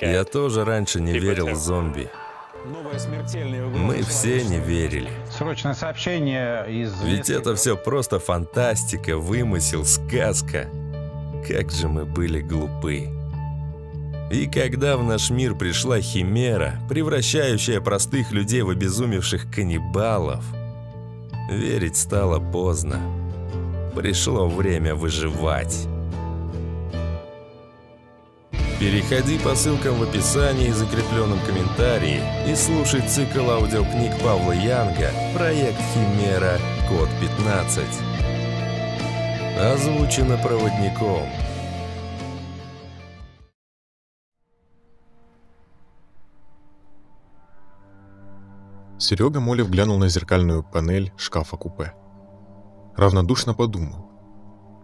Я тоже раньше не верил в зомби. Мы все не верили. Срочное сообщение из... Ведь это все просто фантастика, вымысел, сказка. Как же мы были глупы. И когда в наш мир пришла химера, превращающая простых людей в обезумевших каннибалов, верить стало поздно. Пришло время выживать. Переходи по ссылкам в описании и закрепленном комментарии и слушай цикл аудиокниг Павла Янга «Проект Химера. Код 15». Озвучено проводником. Серега Молев глянул на зеркальную панель шкафа-купе. Равнодушно подумал.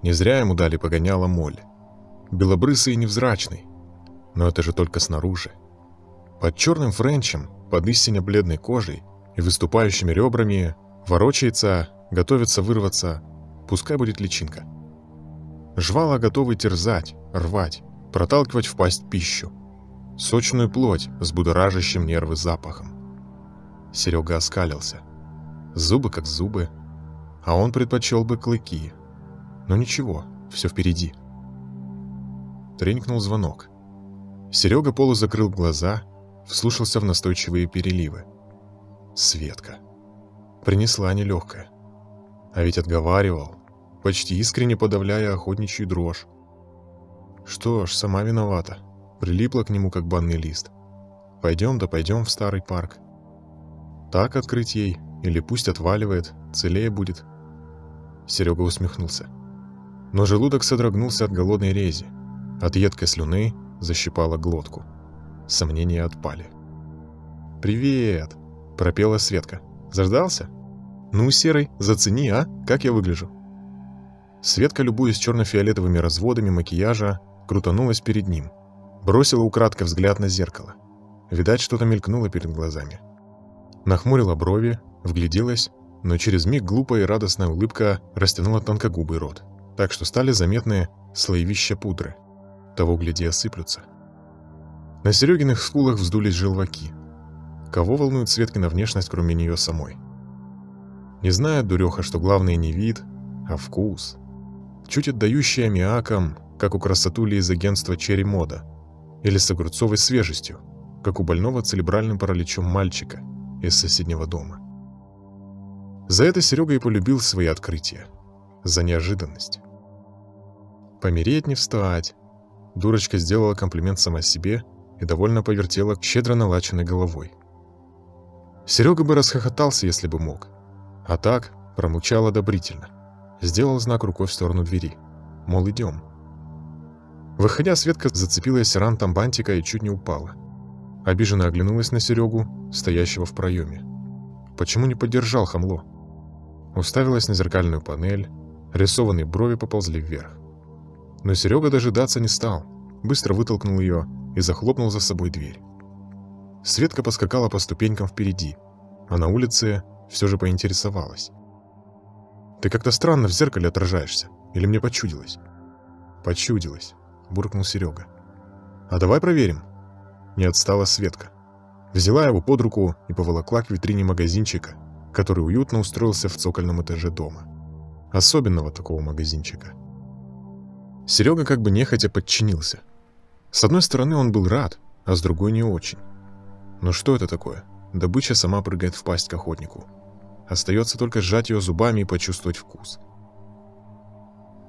Не зря ему дали погоняло моль. Белобрысый и невзрачный, но это же только снаружи. Под черным френчем, под истинно бледной кожей и выступающими ребрами ворочается, готовится вырваться, пускай будет личинка. Жвала готовы терзать, рвать, проталкивать в пасть пищу. Сочную плоть с будоражащим нервы запахом. Серега оскалился. Зубы как зубы, а он предпочел бы клыки. Но ничего, все впереди. Тренькнул звонок. Серега полузакрыл глаза, вслушался в настойчивые переливы. Светка. Принесла нелегкая. А ведь отговаривал, почти искренне подавляя охотничью дрожь. Что ж, сама виновата. Прилипла к нему, как банный лист. Пойдем да пойдем в старый парк. Так открыть ей, или пусть отваливает, целее будет. Серега усмехнулся. Но желудок содрогнулся от голодной рези, от едкой слюны защипала глотку. Сомнения отпали. «Привет!» – пропела Светка. «Заждался?» «Ну, Серый, зацени, а? Как я выгляжу?» Светка, любуясь черно-фиолетовыми разводами макияжа, крутанулась перед ним. Бросила украдкой взгляд на зеркало. Видать, что-то мелькнуло перед глазами. Нахмурила брови, вгляделась, но через миг глупая и радостная улыбка растянула тонкогубый рот, так что стали заметны слоевища пудры – того, гляди, осыплются. На Серегиных скулах вздулись желваки. Кого волнует Светкина внешность, кроме нее самой? Не знает дуреха, что главное не вид, а вкус. Чуть отдающий аммиаком, как у красотули из агентства Черри Мода, или с огурцовой свежестью, как у больного целебральным параличом мальчика из соседнего дома. За это Серега и полюбил свои открытия. За неожиданность. Помереть не встать, Дурочка сделала комплимент сама себе и довольно повертела щедро налаченной головой. Серега бы расхохотался, если бы мог. А так промучал одобрительно. Сделал знак рукой в сторону двери. Мол, идем. Выходя, Светка зацепилась рантом бантика и чуть не упала. Обиженно оглянулась на Серегу, стоящего в проеме. Почему не поддержал хамло? Уставилась на зеркальную панель, рисованные брови поползли вверх. Но Серега дожидаться не стал, быстро вытолкнул ее и захлопнул за собой дверь. Светка поскакала по ступенькам впереди, а на улице все же поинтересовалась. «Ты как-то странно в зеркале отражаешься, или мне почудилось?» «Почудилось», — буркнул Серега. «А давай проверим». Не отстала Светка. Взяла его под руку и поволокла к витрине магазинчика, который уютно устроился в цокольном этаже дома. Особенного такого магазинчика. Серега как бы нехотя подчинился. С одной стороны, он был рад, а с другой не очень. Но что это такое? Добыча сама прыгает в пасть к охотнику. Остается только сжать ее зубами и почувствовать вкус.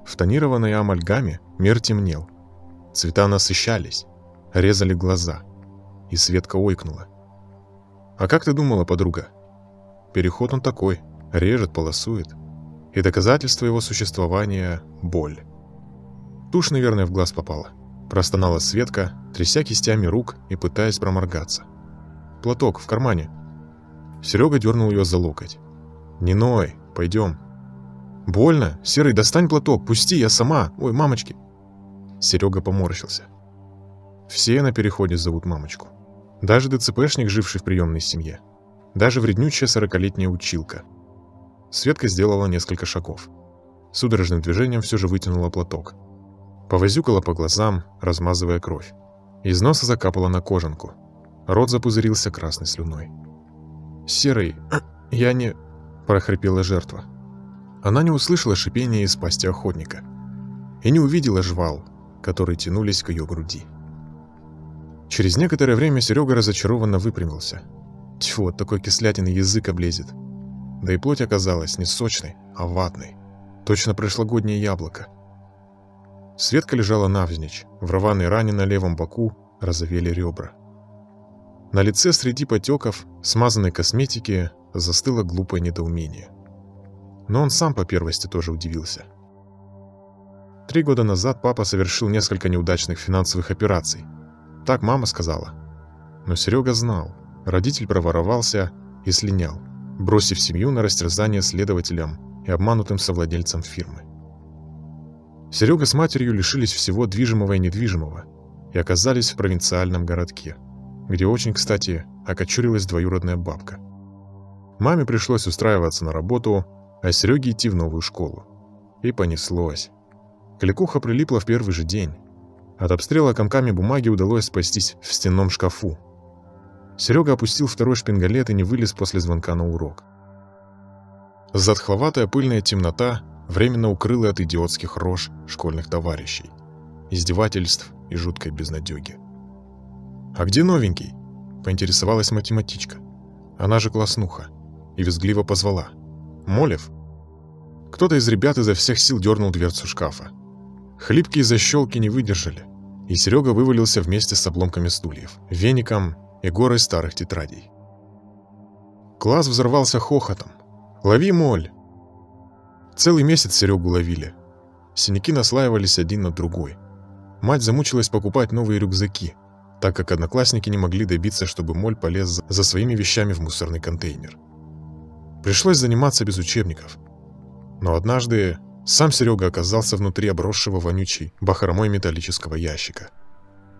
В тонированной амальгаме мир темнел. Цвета насыщались, резали глаза. И Светка ойкнула. «А как ты думала, подруга?» Переход он такой, режет, полосует. И доказательство его существования — боль. Тушь, наверное, в глаз попала. Простонала Светка, тряся кистями рук и пытаясь проморгаться. «Платок в кармане». Серега дернул ее за локоть. «Не ной, пойдем». «Больно? Серый, достань платок, пусти, я сама. Ой, мамочки». Серега поморщился. Все на переходе зовут мамочку. Даже ДЦПшник, живший в приемной семье. Даже вреднючая сорокалетняя училка. Светка сделала несколько шагов. Судорожным движением все же вытянула платок. Повозюкала по глазам, размазывая кровь. Из носа закапала на кожанку. Рот запузырился красной слюной. «Серый, я не...» – прохрипела жертва. Она не услышала шипения из пасти охотника и не увидела жвал, которые тянулись к ее груди. Через некоторое время Серега разочарованно выпрямился. Тьфу, от такой кислятины язык облезет. Да и плоть оказалась не сочной, а ватной. Точно прошлогоднее яблоко. Светка лежала навзничь, в рваной ране на левом боку разовели ребра. На лице среди потеков, смазанной косметики, застыло глупое недоумение. Но он сам по первости тоже удивился. Три года назад папа совершил несколько неудачных финансовых операций. Так мама сказала. Но Серега знал, родитель проворовался и слинял, бросив семью на растерзание следователям и обманутым совладельцам фирмы. Серега с матерью лишились всего движимого и недвижимого и оказались в провинциальном городке, где очень, кстати, окочурилась двоюродная бабка. Маме пришлось устраиваться на работу, а Сереге идти в новую школу. И понеслось. Кликуха прилипла в первый же день. От обстрела комками бумаги удалось спастись в стенном шкафу. Серега опустил второй шпингалет и не вылез после звонка на урок. Затхловатая пыльная темнота временно укрыла от идиотских рож школьных товарищей, издевательств и жуткой безнадеги. «А где новенький?» – поинтересовалась математичка. Она же класснуха и визгливо позвала. «Молев?» Кто-то из ребят изо всех сил дернул дверцу шкафа. Хлипкие защелки не выдержали, и Серега вывалился вместе с обломками стульев, веником и горой старых тетрадей. Класс взорвался хохотом. «Лови, моль!» Целый месяц Серегу ловили. Синяки наслаивались один на другой. Мать замучилась покупать новые рюкзаки, так как одноклассники не могли добиться, чтобы Моль полез за своими вещами в мусорный контейнер. Пришлось заниматься без учебников. Но однажды сам Серега оказался внутри обросшего вонючей бахромой металлического ящика.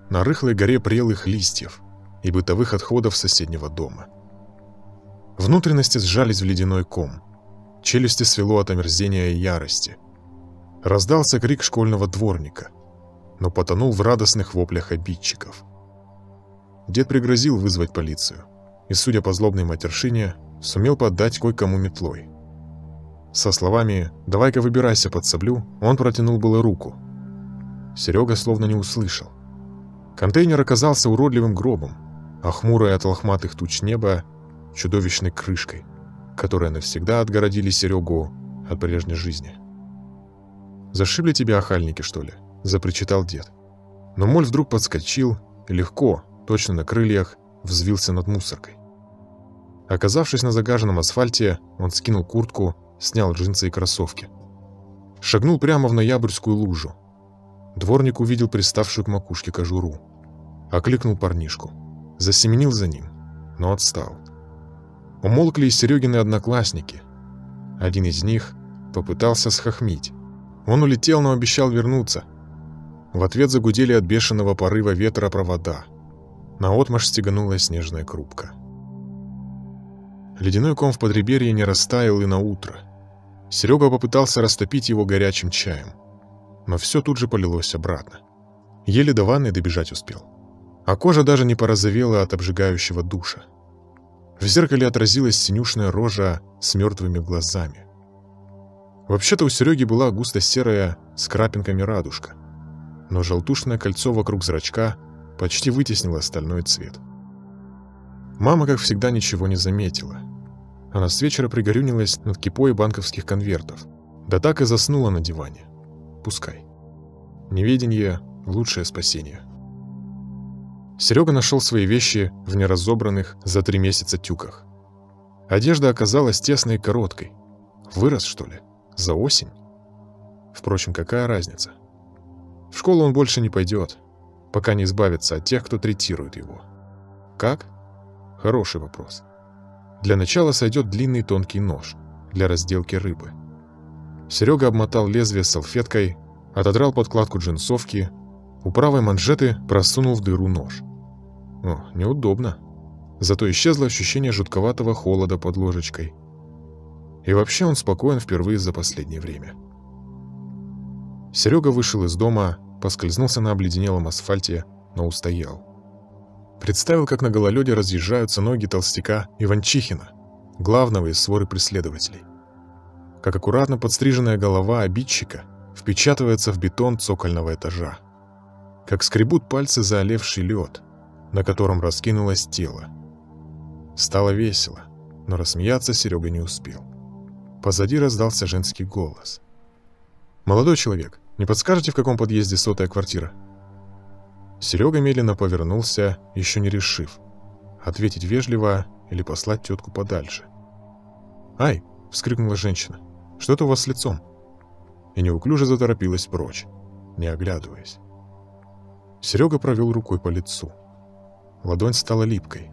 На рыхлой горе прелых листьев и бытовых отходов соседнего дома. Внутренности сжались в ледяной ком – Челюсти свело от омерзения и ярости. Раздался крик школьного дворника, но потонул в радостных воплях обидчиков. Дед пригрозил вызвать полицию и, судя по злобной матершине, сумел поддать кое-кому метлой. Со словами «давай-ка выбирайся под соблю» он протянул было руку. Серега словно не услышал. Контейнер оказался уродливым гробом, а хмурое от лохматых туч небо — чудовищной крышкой которые навсегда отгородили Серегу от прежней жизни. «Зашибли тебя охальники, что ли?» – запричитал дед. Но Моль вдруг подскочил легко, точно на крыльях, взвился над мусоркой. Оказавшись на загаженном асфальте, он скинул куртку, снял джинсы и кроссовки. Шагнул прямо в ноябрьскую лужу. Дворник увидел приставшую к макушке кожуру. Окликнул парнишку. Засеменил за ним, но отстал. Умолкли и Серегины одноклассники. Один из них попытался схохмить. Он улетел, но обещал вернуться. В ответ загудели от бешеного порыва ветра провода. Наотмашь стеганула снежная крупка. Ледяной ком в подреберье не растаял и на утро. Серега попытался растопить его горячим чаем. Но все тут же полилось обратно. Еле до ванны добежать успел. А кожа даже не порозовела от обжигающего душа. В зеркале отразилась синюшная рожа с мертвыми глазами. Вообще-то у Сереги была густо-серая с крапинками радужка, но желтушное кольцо вокруг зрачка почти вытеснило остальной цвет. Мама, как всегда, ничего не заметила. Она с вечера пригорюнилась над кипой банковских конвертов, да так и заснула на диване. Пускай. Неведение — лучшее спасение. Серега нашел свои вещи в неразобранных за три месяца тюках. Одежда оказалась тесной и короткой. Вырос, что ли? За осень? Впрочем, какая разница? В школу он больше не пойдет, пока не избавится от тех, кто третирует его. Как? Хороший вопрос. Для начала сойдет длинный тонкий нож для разделки рыбы. Серега обмотал лезвие салфеткой, отодрал подкладку джинсовки, у правой манжеты просунул в дыру нож. О, неудобно. Зато исчезло ощущение жутковатого холода под ложечкой. И вообще он спокоен впервые за последнее время. Серега вышел из дома поскользнулся на обледенелом асфальте, но устоял. Представил, как на гололеде разъезжаются ноги толстяка Иванчихина, главного из своры преследователей. Как аккуратно подстриженная голова обидчика впечатывается в бетон цокольного этажа. Как скребут пальцы заолевший лед, на котором раскинулось тело. Стало весело, но рассмеяться Серега не успел. Позади раздался женский голос. «Молодой человек, не подскажете, в каком подъезде сотая квартира?» Серега медленно повернулся, еще не решив, ответить вежливо или послать тетку подальше. «Ай!» — вскрикнула женщина. «Что-то у вас с лицом?» И неуклюже заторопилась прочь, не оглядываясь. Серега провел рукой по лицу. Ладонь стала липкой.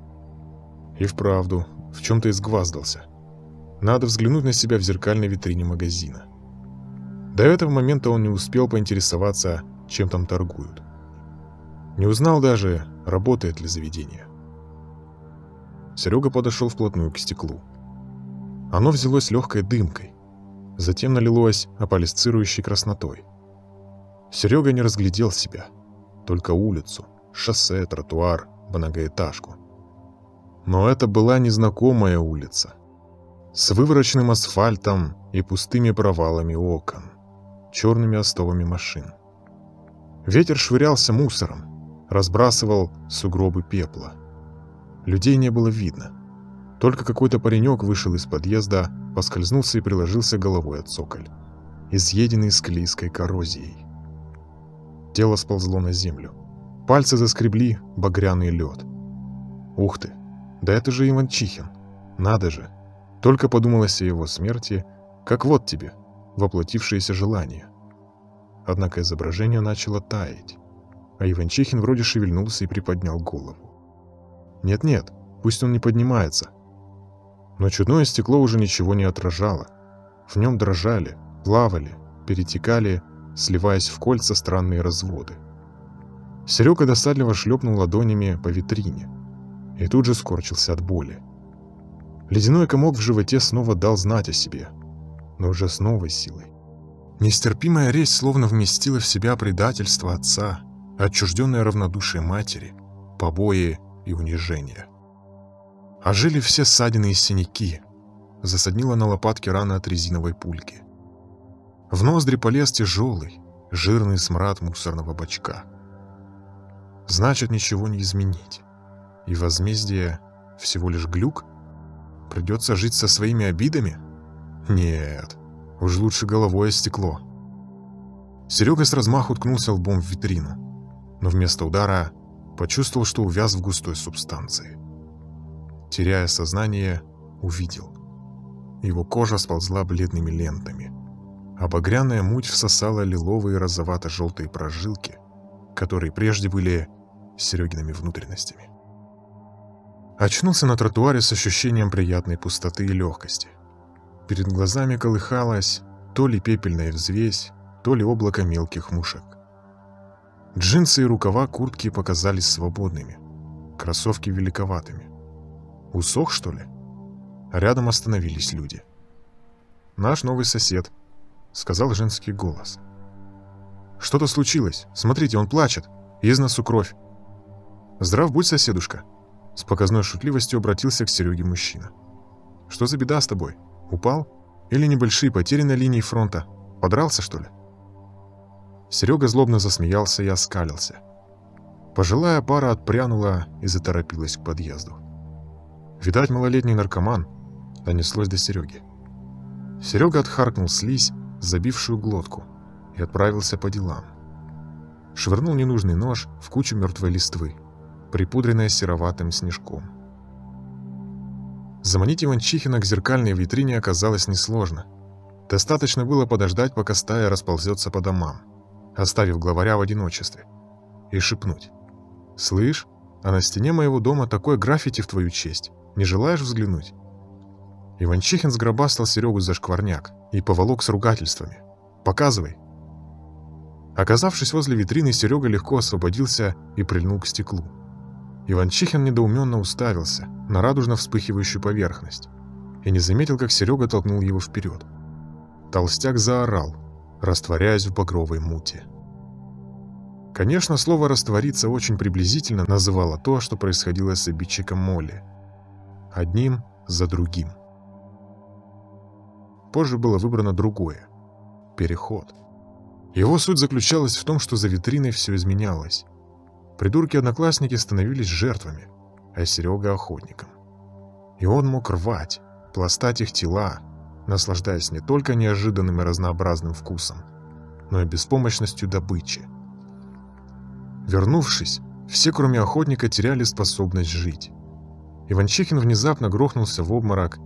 И вправду, в чем-то изгваздался. Надо взглянуть на себя в зеркальной витрине магазина. До этого момента он не успел поинтересоваться, чем там торгуют. Не узнал даже, работает ли заведение. Серега подошел вплотную к стеклу. Оно взялось легкой дымкой, затем налилось аполисцирующей краснотой. Серега не разглядел себя, только улицу, шоссе, тротуар, многоэтажку. Но это была незнакомая улица, с вывороченным асфальтом и пустыми провалами окон, черными остовами машин. Ветер швырялся мусором, разбрасывал сугробы пепла. Людей не было видно. Только какой-то паренек вышел из подъезда, поскользнулся и приложился головой от цоколь, изъеденный склизкой коррозией. Тело сползло на землю. Пальцы заскребли багряный лед. Ух ты, да это же Иван Чихин. Надо же. Только подумалось о его смерти, как вот тебе, воплотившееся желание. Однако изображение начало таять а Иванчихин вроде шевельнулся и приподнял голову. Нет-нет, пусть он не поднимается. Но чудное стекло уже ничего не отражало. В нем дрожали, плавали, перетекали, сливаясь в кольца странные разводы. Серега досадливо шлепнул ладонями по витрине и тут же скорчился от боли. Ледяной комок в животе снова дал знать о себе, но уже с новой силой. Нестерпимая резь словно вместила в себя предательство отца, отчужденное равнодушие матери, побои и унижения. Ожили все ссадины и синяки, засаднила на лопатке рана от резиновой пульки. В ноздри полез тяжелый, жирный смрад мусорного бачка. Значит, ничего не изменить. И возмездие всего лишь глюк? Придется жить со своими обидами? Нет, уж лучше головой о стекло. Серега с размаху уткнулся лбом в витрину но вместо удара почувствовал, что увяз в густой субстанции. Теряя сознание, увидел. Его кожа сползла бледными лентами. а багряная муть всосала лиловые розовато-желтые прожилки, которые прежде были Серегиными внутренностями. Очнулся на тротуаре с ощущением приятной пустоты и легкости. Перед глазами колыхалась то ли пепельная взвесь, то ли облако мелких мушек. Джинсы и рукава куртки показались свободными, кроссовки великоватыми. Усох, что ли? Рядом остановились люди. «Наш новый сосед», — сказал женский голос. «Что-то случилось. Смотрите, он плачет. Из носу кровь». «Здрав будь, соседушка», — с показной шутливостью обратился к Сереге мужчина. «Что за беда с тобой? Упал? Или небольшие потери на линии фронта? Подрался, что ли?» Серега злобно засмеялся и оскалился. Пожилая пара отпрянула и заторопилась к подъезду. Видать, малолетний наркоман донеслось до Сереги. Серега отхаркнул слизь, забившую глотку, и отправился по делам. Швырнул ненужный нож в кучу мертвой листвы, припудренной сероватым снежком. Заманить Иванчихина к зеркальной витрине оказалось несложно. Достаточно было подождать, пока стая расползется по домам оставив главаря в одиночестве, и шепнуть. «Слышь, а на стене моего дома такое граффити в твою честь. Не желаешь взглянуть?» Иванчихин сгробастал Серегу за шкварняк и поволок с ругательствами. «Показывай!» Оказавшись возле витрины, Серега легко освободился и прильнул к стеклу. Иванчихин недоуменно уставился на радужно вспыхивающую поверхность и не заметил, как Серега толкнул его вперед. Толстяк заорал, растворяясь в багровой муте. Конечно, слово «раствориться» очень приблизительно называло то, что происходило с обидчиком Молли. Одним за другим. Позже было выбрано другое – переход. Его суть заключалась в том, что за витриной все изменялось. Придурки-одноклассники становились жертвами, а Серега – охотником. И он мог рвать, пластать их тела, наслаждаясь не только неожиданным и разнообразным вкусом, но и беспомощностью добычи. Вернувшись, все, кроме охотника, теряли способность жить. Иванчихин внезапно грохнулся в обморок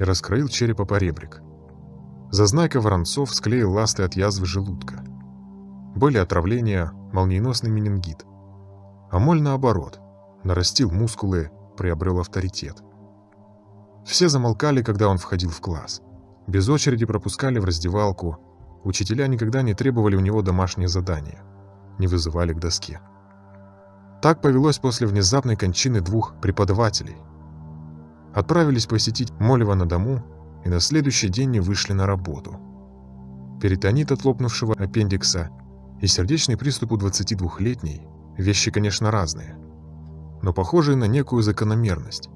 и раскроил черепа по ребрик. Зазнайка Воронцов склеил ласты от язвы желудка. Были отравления, молниеносный менингит. А моль, наоборот, нарастил мускулы, приобрел авторитет. Все замолкали, когда он входил в класс. Без очереди пропускали в раздевалку. Учителя никогда не требовали у него домашние задания. Не вызывали к доске. Так повелось после внезапной кончины двух преподавателей. Отправились посетить Молева на дому и на следующий день не вышли на работу. Перитонит от лопнувшего аппендикса и сердечный приступ у 22-летней – вещи, конечно, разные, но похожие на некую закономерность.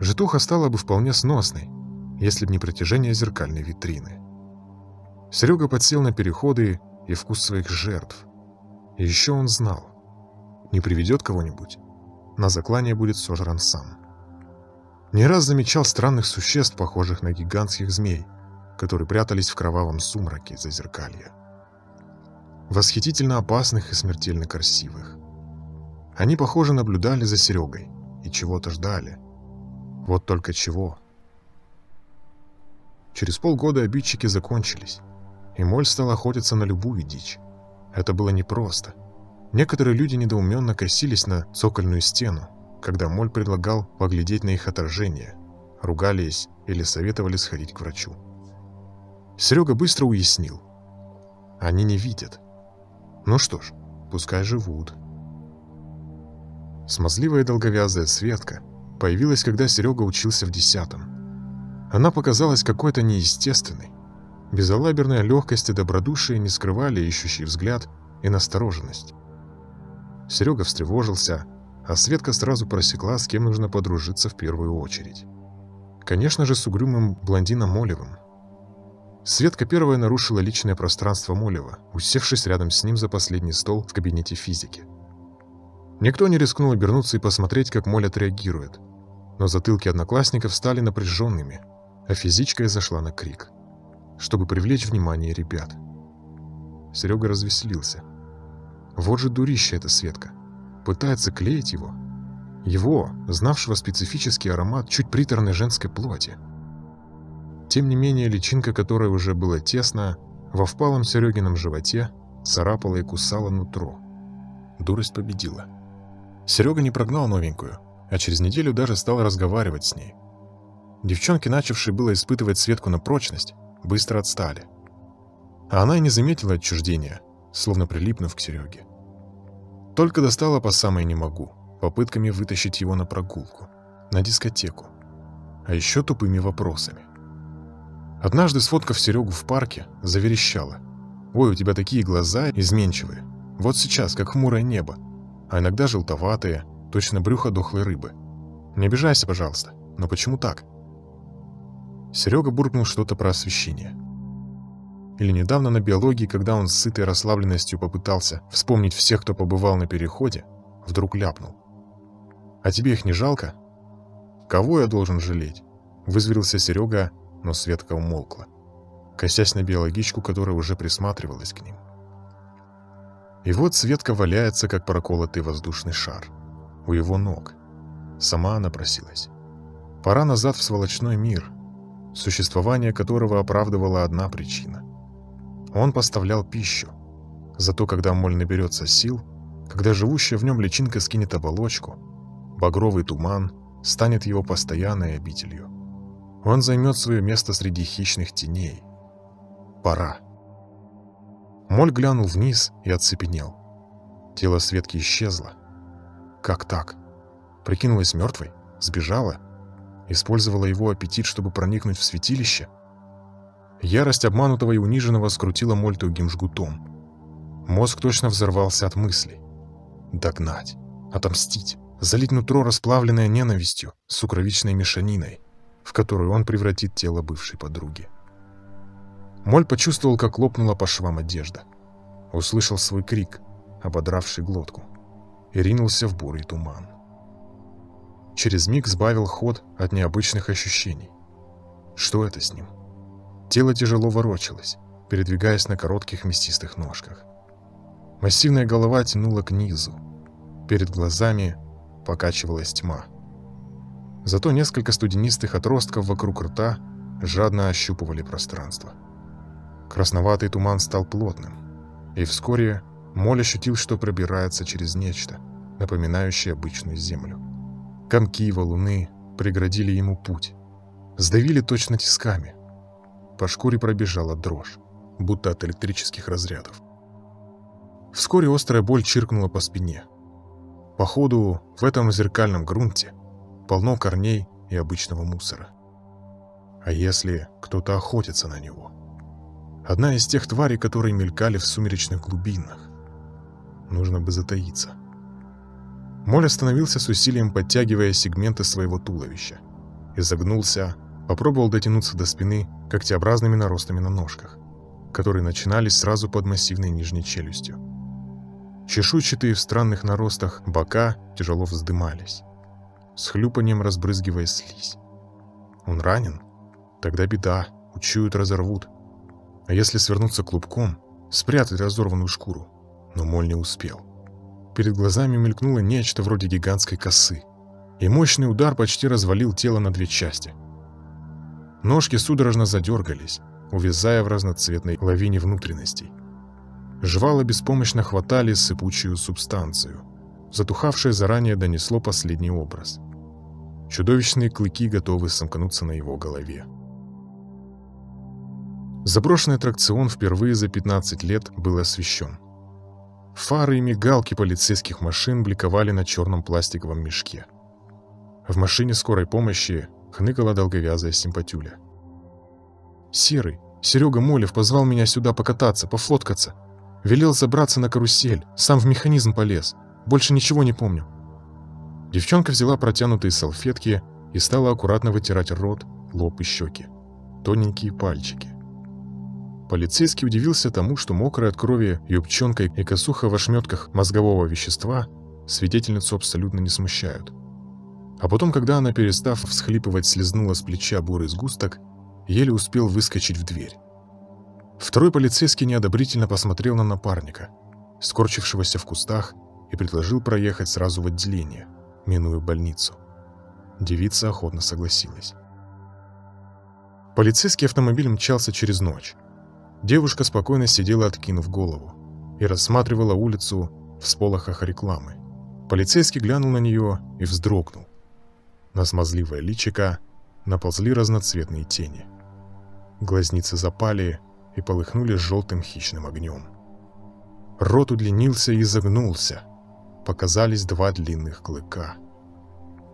Житуха стала бы вполне сносной, если б не протяжение зеркальной витрины. Серега подсел на переходы и вкус своих жертв. И еще он знал, не приведет кого-нибудь, на заклание будет сожран сам. Не раз замечал странных существ, похожих на гигантских змей, которые прятались в кровавом сумраке зазеркалья. Восхитительно опасных и смертельно красивых. Они, похоже, наблюдали за Серегой и чего-то ждали. Вот только чего. Через полгода обидчики закончились, и Моль стал охотиться на любую дичь. Это было непросто. Некоторые люди недоуменно косились на цокольную стену, когда Моль предлагал поглядеть на их отражение, ругались или советовали сходить к врачу. Серега быстро уяснил. Они не видят. Ну что ж, пускай живут. Смазливая долговязая Светка появилась, когда Серега учился в десятом. Она показалась какой-то неестественной. Безалаберная легкость и добродушие не скрывали ищущий взгляд и настороженность. Серега встревожился, а Светка сразу просекла, с кем нужно подружиться в первую очередь. Конечно же, с угрюмым блондином Молевым. Светка первая нарушила личное пространство Молева, усевшись рядом с ним за последний стол в кабинете физики. Никто не рискнул обернуться и посмотреть, как Моль отреагирует. Но затылки одноклассников стали напряженными, а физичка зашла на крик, чтобы привлечь внимание ребят. Серега развеселился. Вот же дурище эта Светка пытается клеить его. Его, знавшего специфический аромат чуть приторной женской плоти. Тем не менее, личинка, которая уже была тесна, во впалом Серегином животе царапала и кусала нутро. Дурость победила. Серега не прогнал новенькую, а через неделю даже стал разговаривать с ней. Девчонки, начавшие было испытывать Светку на прочность, быстро отстали. А она и не заметила отчуждения, словно прилипнув к Сереге. Только достала по самой не могу, попытками вытащить его на прогулку, на дискотеку, а еще тупыми вопросами. Однажды, сфоткав Серегу в парке, заверещала. «Ой, у тебя такие глаза изменчивые. Вот сейчас, как хмурое небо. А иногда желтоватые, точно брюхо дохлой рыбы. Не обижайся, пожалуйста. Но почему так?» Серега буркнул что-то про освещение. Или недавно на биологии, когда он с сытой расслабленностью попытался вспомнить всех, кто побывал на переходе, вдруг ляпнул. «А тебе их не жалко?» «Кого я должен жалеть?» Вызверился Серега, но Светка умолкла, косясь на биологичку, которая уже присматривалась к ним. И вот Светка валяется, как проколотый воздушный шар. У его ног. Сама она просилась. Пора назад в сволочной мир, существование которого оправдывала одна причина. Он поставлял пищу. Зато когда моль наберется сил, когда живущая в нем личинка скинет оболочку, багровый туман станет его постоянной обителью. Он займет свое место среди хищных теней. Пора. Моль глянул вниз и оцепенел. Тело Светки исчезло. Как так? Прикинулась мертвой? Сбежала? Использовала его аппетит, чтобы проникнуть в святилище? Ярость обманутого и униженного скрутила Моль тугим жгутом. Мозг точно взорвался от мыслей. Догнать, отомстить, залить нутро расплавленное ненавистью сукровичной мешаниной, в которую он превратит тело бывшей подруги. Моль почувствовал, как лопнула по швам одежда. Услышал свой крик, ободравший глотку, и ринулся в бурый туман. Через миг сбавил ход от необычных ощущений. Что это с ним? Тело тяжело ворочалось, передвигаясь на коротких мясистых ножках. Массивная голова тянула к низу. Перед глазами покачивалась тьма. Зато несколько студенистых отростков вокруг рта жадно ощупывали пространство. Красноватый туман стал плотным, и вскоре Моль ощутил, что пробирается через нечто, напоминающее обычную землю. Комки валуны преградили ему путь, сдавили точно тисками. По шкуре пробежала дрожь, будто от электрических разрядов. Вскоре острая боль чиркнула по спине. Походу, в этом зеркальном грунте полно корней и обычного мусора. А если кто-то охотится на него? Одна из тех тварей, которые мелькали в сумеречных глубинах. Нужно бы затаиться. Моль остановился с усилием, подтягивая сегменты своего туловища. Изогнулся, попробовал дотянуться до спины когтеобразными наростами на ножках, которые начинались сразу под массивной нижней челюстью. Чешуйчатые в странных наростах бока тяжело вздымались, с хлюпанием разбрызгивая слизь. Он ранен? Тогда беда, учуют, разорвут. А если свернуться клубком, спрятать разорванную шкуру? Но Моль не успел. Перед глазами мелькнуло нечто вроде гигантской косы, и мощный удар почти развалил тело на две части. Ножки судорожно задергались, увязая в разноцветной лавине внутренностей. Жвала беспомощно хватали сыпучую субстанцию. Затухавшее заранее донесло последний образ. Чудовищные клыки готовы сомкнуться на его голове. Заброшенный аттракцион впервые за 15 лет был освещен. Фары и мигалки полицейских машин бликовали на черном пластиковом мешке. В машине скорой помощи хныкала долговязая симпатюля. «Серый, Серега Молев позвал меня сюда покататься, пофоткаться. Велел забраться на карусель, сам в механизм полез. Больше ничего не помню. Девчонка взяла протянутые салфетки и стала аккуратно вытирать рот, лоб и щеки. Тоненькие пальчики. Полицейский удивился тому, что мокрая от крови юбчонка и косуха в ошметках мозгового вещества свидетельницу абсолютно не смущают. А потом, когда она, перестав всхлипывать, слезнула с плеча бурый сгусток, еле успел выскочить в дверь. Второй полицейский неодобрительно посмотрел на напарника, скорчившегося в кустах, и предложил проехать сразу в отделение, минуя больницу. Девица охотно согласилась. Полицейский автомобиль мчался через ночь. Девушка спокойно сидела, откинув голову, и рассматривала улицу в сполохах рекламы. Полицейский глянул на нее и вздрогнул. На смазливое личико наползли разноцветные тени. Глазницы запали, и полыхнули желтым хищным огнем. Рот удлинился и загнулся. Показались два длинных клыка.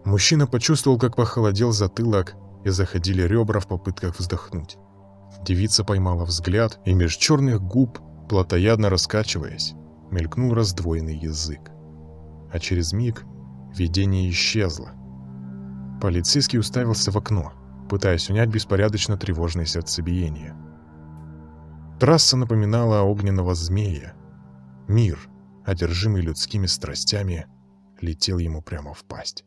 Мужчина почувствовал, как похолодел затылок и заходили ребра в попытках вздохнуть. Девица поймала взгляд, и меж черных губ, плотоядно раскачиваясь, мелькнул раздвоенный язык. А через миг видение исчезло. Полицейский уставился в окно, пытаясь унять беспорядочно тревожное сердцебиение. Трасса напоминала огненного змея. Мир, одержимый людскими страстями, летел ему прямо в пасть.